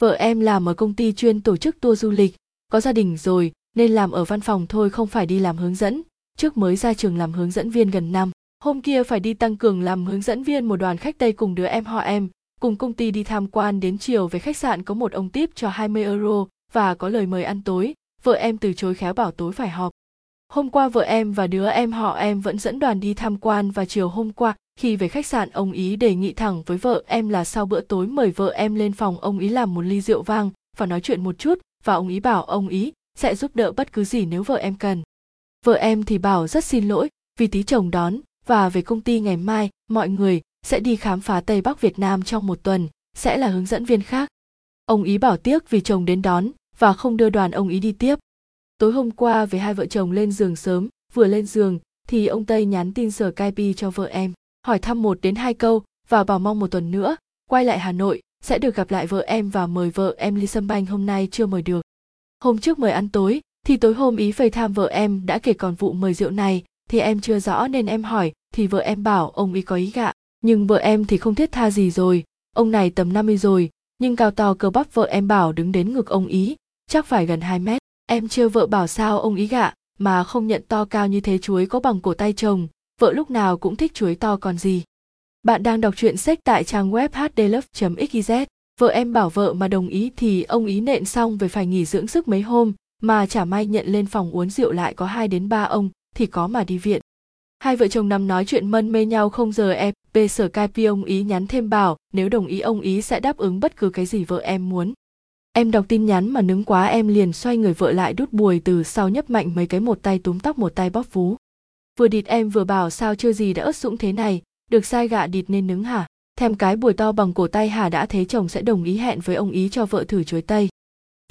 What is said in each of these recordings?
vợ em làm ở công ty chuyên tổ chức tour du lịch, có gia đình rồi, nên làm ở văn phòng thôi không phải đi làm hướng dẫn. Trước mới ra trường làm hướng dẫn viên gần năm, hôm kia phải đi tăng cường làm hướng dẫn viên một đoàn khách tây cùng đứa em họ em. Cùng công ty đi tham quan đến chiều về khách sạn có một ông tiếp cho 20 euro và có lời mời ăn tối. Vợ em từ chối khéo bảo tối phải họp. Hôm qua vợ em và đứa em họ em vẫn dẫn đoàn đi tham quan và chiều hôm qua khi về khách sạn, ông ý đề nghị thẳng với vợ em là sau bữa tối mời vợ em lên phòng, ông ý làm một ly rượu vang và nói chuyện một chút và ông ý bảo ông ý sẽ giúp đỡ bất cứ gì nếu vợ em cần. Vợ em thì bảo rất xin lỗi vì tí chồng đón và về công ty ngày mai, mọi người sẽ đi khám phá tây bắc việt nam trong một tuần, sẽ là hướng dẫn viên khác. Ông ý bảo tiếc vì chồng đến đón và không đưa đoàn ông ý đi tiếp. Tối hôm qua, về hai vợ chồng lên giường sớm, vừa lên giường thì ông tây nhắn tin sở skype cho vợ em hỏi thăm một đến hai câu và bảo mong một tuần nữa, quay lại hà nội, sẽ được gặp lại vợ em và mời vợ em ly sâm banh hôm nay chưa mời được. Hôm trước mời ăn tối, thì tối hôm ý phây tham vợ em đã kể còn vụ mời rượu này, thì em chưa rõ nên em hỏi, thì vợ em bảo ông ý có ý gạ, nhưng vợ em thì không thiết tha gì rồi, ông này tầm 50 rồi, nhưng cao to cơ bắp vợ em bảo đứng đến ngực ông ý, chắc phải gần 2 mét. Em chưa vợ bảo sao ông ý gạ, mà không nhận to cao như thế chuối có bằng cổ tay chồng vợ lúc nào cũng thích chuối to còn gì. Bạn đang đọc truyện sách tại trang web hdlove.xyz vợ em bảo vợ mà đồng ý thì ông ý nện xong về phải nghỉ dưỡng sức mấy hôm, mà chả may nhận lên phòng uống rượu lại có hai đến ba ông, thì có mà đi viện. Hai vợ chồng nằm nói chuyện mân mê nhau không giờ ép về sở cai ông ý nhắn thêm bảo, nếu đồng ý ông ý sẽ đáp ứng bất cứ cái gì vợ em muốn. Em đọc tin nhắn mà nứng quá em liền xoay người vợ lại đút bùi từ sau nhấp mạnh mấy cái một tay túm tóc một tay bóp vú vừa địt em vừa bảo sao chưa gì đã ớt sũng thế này, được sai gạ địt nên nứng hả? Thèm cái bùi to bằng cổ tay hà đã thấy chồng sẽ đồng ý hẹn với ông ý cho vợ thử chuối tây.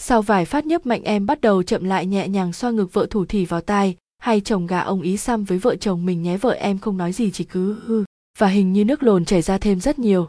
Sau vài phát nhấp mạnh em bắt đầu chậm lại nhẹ nhàng xoa ngực vợ thủ thỉ vào tai, hay chồng gà ông ý xăm với vợ chồng mình nhé vợ em không nói gì chỉ cứ hư. Và hình như nước lồn chảy ra thêm rất nhiều.